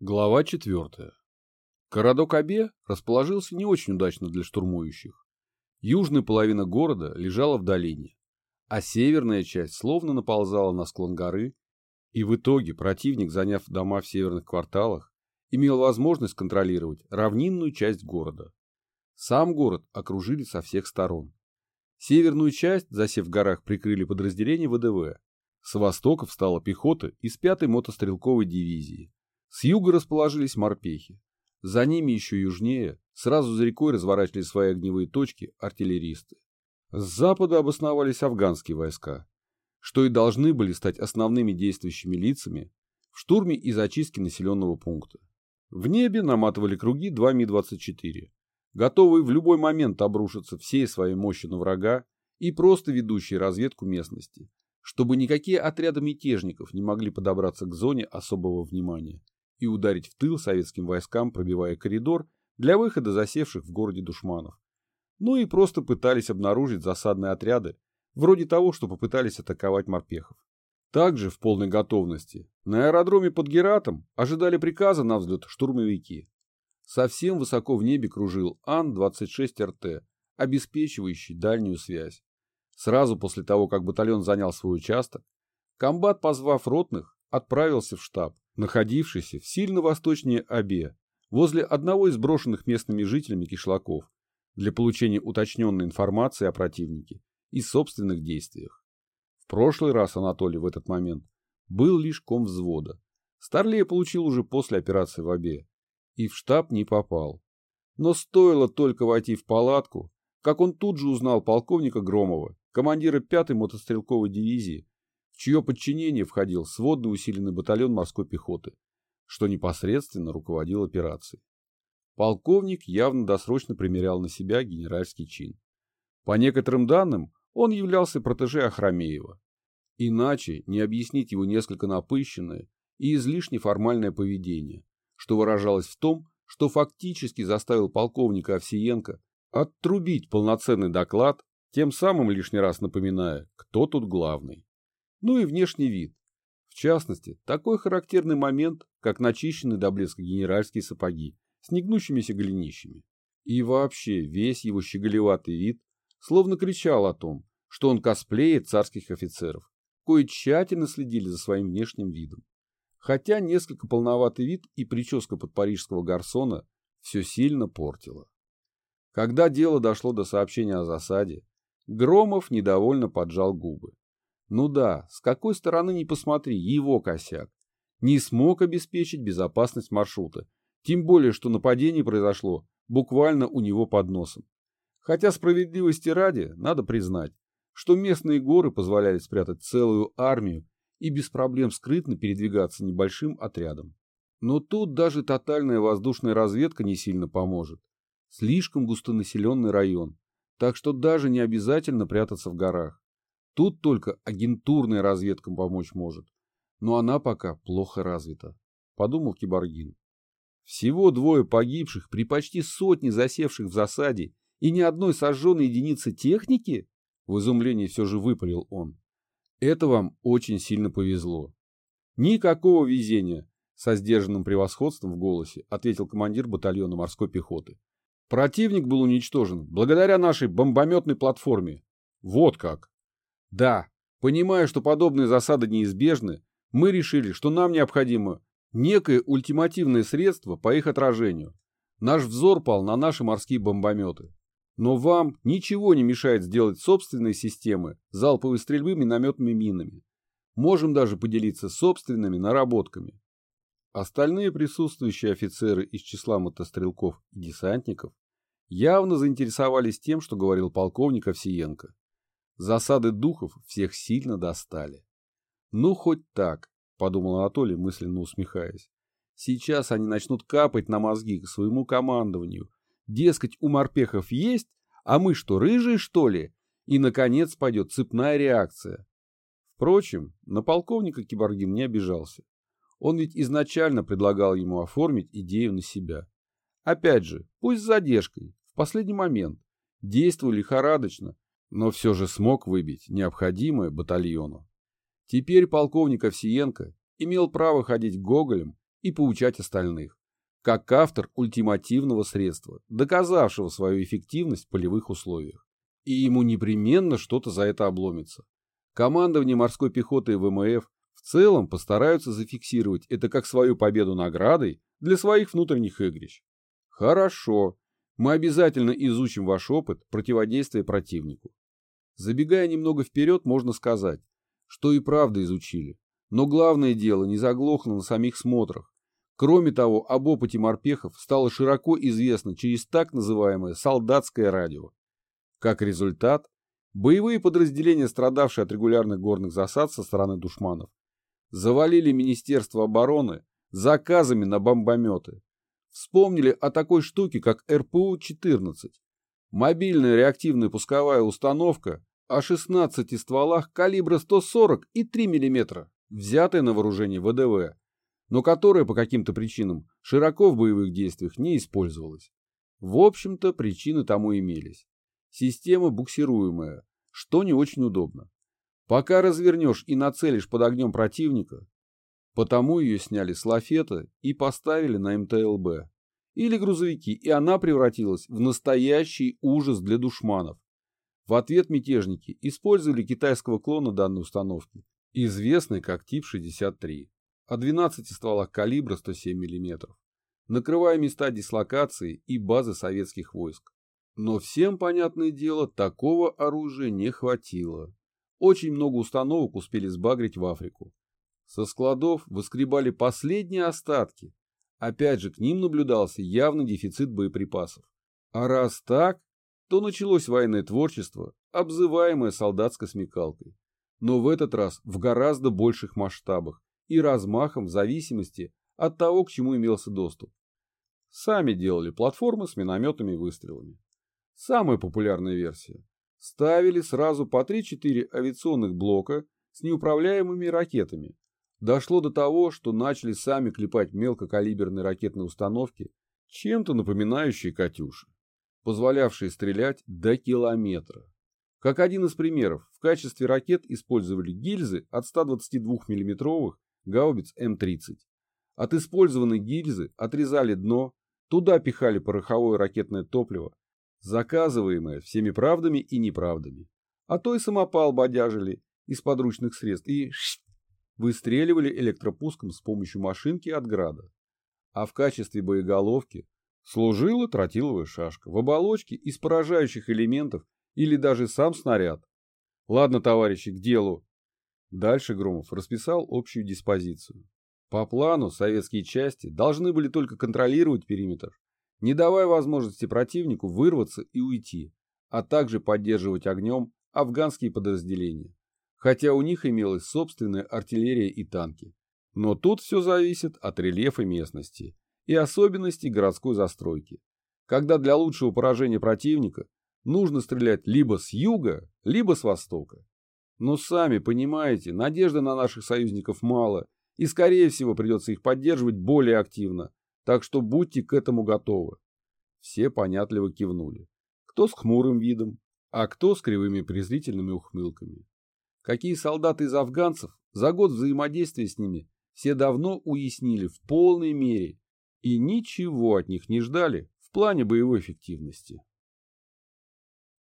Глава 4. Городок Абе расположился не очень удачно для штурмующих. Южная половина города лежала в долине, а северная часть словно наползала на склон горы, и в итоге противник, заняв дома в северных кварталах, имел возможность контролировать равнинную часть города. Сам город окружили со всех сторон. Северную часть, засев в горах, прикрыли подразделения ВДВ. С востока встала пехота из 5-й мотострелковой дивизии, с юга расположились морпехи. За ними еще южнее, сразу за рекой разворачивали свои огневые точки артиллеристы. С запада обосновались афганские войска, что и должны были стать основными действующими лицами в штурме и зачистке населенного пункта. В небе наматывали круги два Ми-24, готовые в любой момент обрушиться всей своей мощью на врага и просто ведущие разведку местности, чтобы никакие отряды мятежников не могли подобраться к зоне особого внимания и ударить в тыл советским войскам, пробивая коридор для выхода засевших в городе душманов. Ну и просто пытались обнаружить засадные отряды, вроде того, что попытались атаковать морпехов. Также в полной готовности на аэродроме под Гератом ожидали приказа на взлет штурмовики. Совсем высоко в небе кружил Ан-26РТ, обеспечивающий дальнюю связь. Сразу после того, как батальон занял свой участок, комбат, позвав ротных, отправился в штаб, находившийся в сильно восточнее Абе, возле одного из брошенных местными жителями кишлаков, для получения уточненной информации о противнике и собственных действиях. В прошлый раз Анатолий в этот момент был лишь ком взвода. Старлея получил уже после операции в Абе и в штаб не попал. Но стоило только войти в палатку, как он тут же узнал полковника Громова, командира 5-й мотострелковой дивизии, чье подчинение входил сводный усиленный батальон морской пехоты, что непосредственно руководил операцией. Полковник явно досрочно примерял на себя генеральский чин. По некоторым данным, он являлся протеже Ахрамеева. Иначе не объяснить его несколько напыщенное и излишне формальное поведение, что выражалось в том, что фактически заставил полковника Овсиенко оттрубить полноценный доклад, тем самым лишний раз напоминая, кто тут главный ну и внешний вид. В частности, такой характерный момент, как начищенные до блеска генеральские сапоги с негнущимися голенищами. И вообще весь его щеголеватый вид словно кричал о том, что он косплеит царских офицеров, кои тщательно следили за своим внешним видом. Хотя несколько полноватый вид и прическа под парижского гарсона все сильно портила. Когда дело дошло до сообщения о засаде, Громов недовольно поджал губы. Ну да, с какой стороны не посмотри, его косяк. Не смог обеспечить безопасность маршрута. Тем более, что нападение произошло буквально у него под носом. Хотя справедливости ради, надо признать, что местные горы позволяли спрятать целую армию и без проблем скрытно передвигаться небольшим отрядом. Но тут даже тотальная воздушная разведка не сильно поможет. Слишком густонаселенный район, так что даже не обязательно прятаться в горах. Тут только агентурная разведка помочь может. Но она пока плохо развита, подумал Киборгин. Всего двое погибших при почти сотне засевших в засаде и ни одной сожженной единицы техники? В изумлении все же выпалил он. Это вам очень сильно повезло. Никакого везения, со сдержанным превосходством в голосе, ответил командир батальона морской пехоты. Противник был уничтожен благодаря нашей бомбометной платформе. Вот как. Да, понимая, что подобные засады неизбежны, мы решили, что нам необходимо некое ультимативное средство по их отражению. Наш взор пал на наши морские бомбометы. Но вам ничего не мешает сделать собственные системы залповой стрельбы минометными минами. Можем даже поделиться собственными наработками. Остальные присутствующие офицеры из числа мотострелков и десантников явно заинтересовались тем, что говорил полковник Овсиенко. Засады духов всех сильно достали. Ну, хоть так, подумал Анатолий, мысленно усмехаясь. Сейчас они начнут капать на мозги к своему командованию. Дескать, у морпехов есть, а мы что, рыжие, что ли? И, наконец, пойдет цепная реакция. Впрочем, на полковника Киборгин не обижался. Он ведь изначально предлагал ему оформить идею на себя. Опять же, пусть с задержкой, в последний момент. Действуя лихорадочно, но все же смог выбить необходимое батальону. Теперь полковник Овсиенко имел право ходить гоголем и поучать остальных, как автор ультимативного средства, доказавшего свою эффективность в полевых условиях. И ему непременно что-то за это обломится. Командование морской пехоты и ВМФ в целом постараются зафиксировать это как свою победу наградой для своих внутренних игрищ. Хорошо, мы обязательно изучим ваш опыт противодействия противнику. Забегая немного вперед, можно сказать, что и правда изучили. Но главное дело не заглохло на самих смотрах. Кроме того, об опыте морпехов стало широко известно через так называемое солдатское радио. Как результат, боевые подразделения, страдавшие от регулярных горных засад со стороны душманов, завалили Министерство обороны заказами на бомбометы. Вспомнили о такой штуке, как РПУ-14, мобильная реактивная пусковая установка о 16 стволах калибра 140 и 3 мм, взятая на вооружение ВДВ, но которая по каким-то причинам широко в боевых действиях не использовалась. В общем-то, причины тому имелись. Система буксируемая, что не очень удобно. Пока развернешь и нацелишь под огнем противника, потому ее сняли с лафета и поставили на МТЛБ или грузовики, и она превратилась в настоящий ужас для душманов. В ответ мятежники использовали китайского клона данной установки, известный как тип 63, о 12 стволах калибра 107 мм, накрывая места дислокации и базы советских войск. Но всем, понятное дело, такого оружия не хватило. Очень много установок успели сбагрить в Африку. Со складов выскребали последние остатки. Опять же, к ним наблюдался явный дефицит боеприпасов. А раз так, то началось военное творчество, обзываемое солдатской смекалкой, но в этот раз в гораздо больших масштабах и размахом в зависимости от того, к чему имелся доступ. Сами делали платформы с минометами и выстрелами. Самая популярная версия. Ставили сразу по 3-4 авиационных блока с неуправляемыми ракетами. Дошло до того, что начали сами клепать мелкокалиберные ракетные установки, чем-то напоминающие «Катюши» позволявшие стрелять до километра. Как один из примеров, в качестве ракет использовали гильзы от 122 миллиметровых гаубиц М-30. От использованной гильзы отрезали дно, туда пихали пороховое ракетное топливо, заказываемое всеми правдами и неправдами. А то и самопал бодяжили из подручных средств и выстреливали электропуском с помощью машинки от града. А в качестве боеголовки служила тротиловая шашка в оболочке из поражающих элементов или даже сам снаряд. Ладно, товарищи, к делу. Дальше Громов расписал общую диспозицию. По плану советские части должны были только контролировать периметр, не давая возможности противнику вырваться и уйти, а также поддерживать огнем афганские подразделения, хотя у них имелась собственная артиллерия и танки. Но тут все зависит от рельефа местности и особенностей городской застройки, когда для лучшего поражения противника нужно стрелять либо с юга, либо с востока. Но сами понимаете, надежды на наших союзников мало, и скорее всего придется их поддерживать более активно, так что будьте к этому готовы. Все понятливо кивнули. Кто с хмурым видом, а кто с кривыми презрительными ухмылками. Какие солдаты из афганцев за год взаимодействия с ними все давно уяснили в полной мере и ничего от них не ждали в плане боевой эффективности.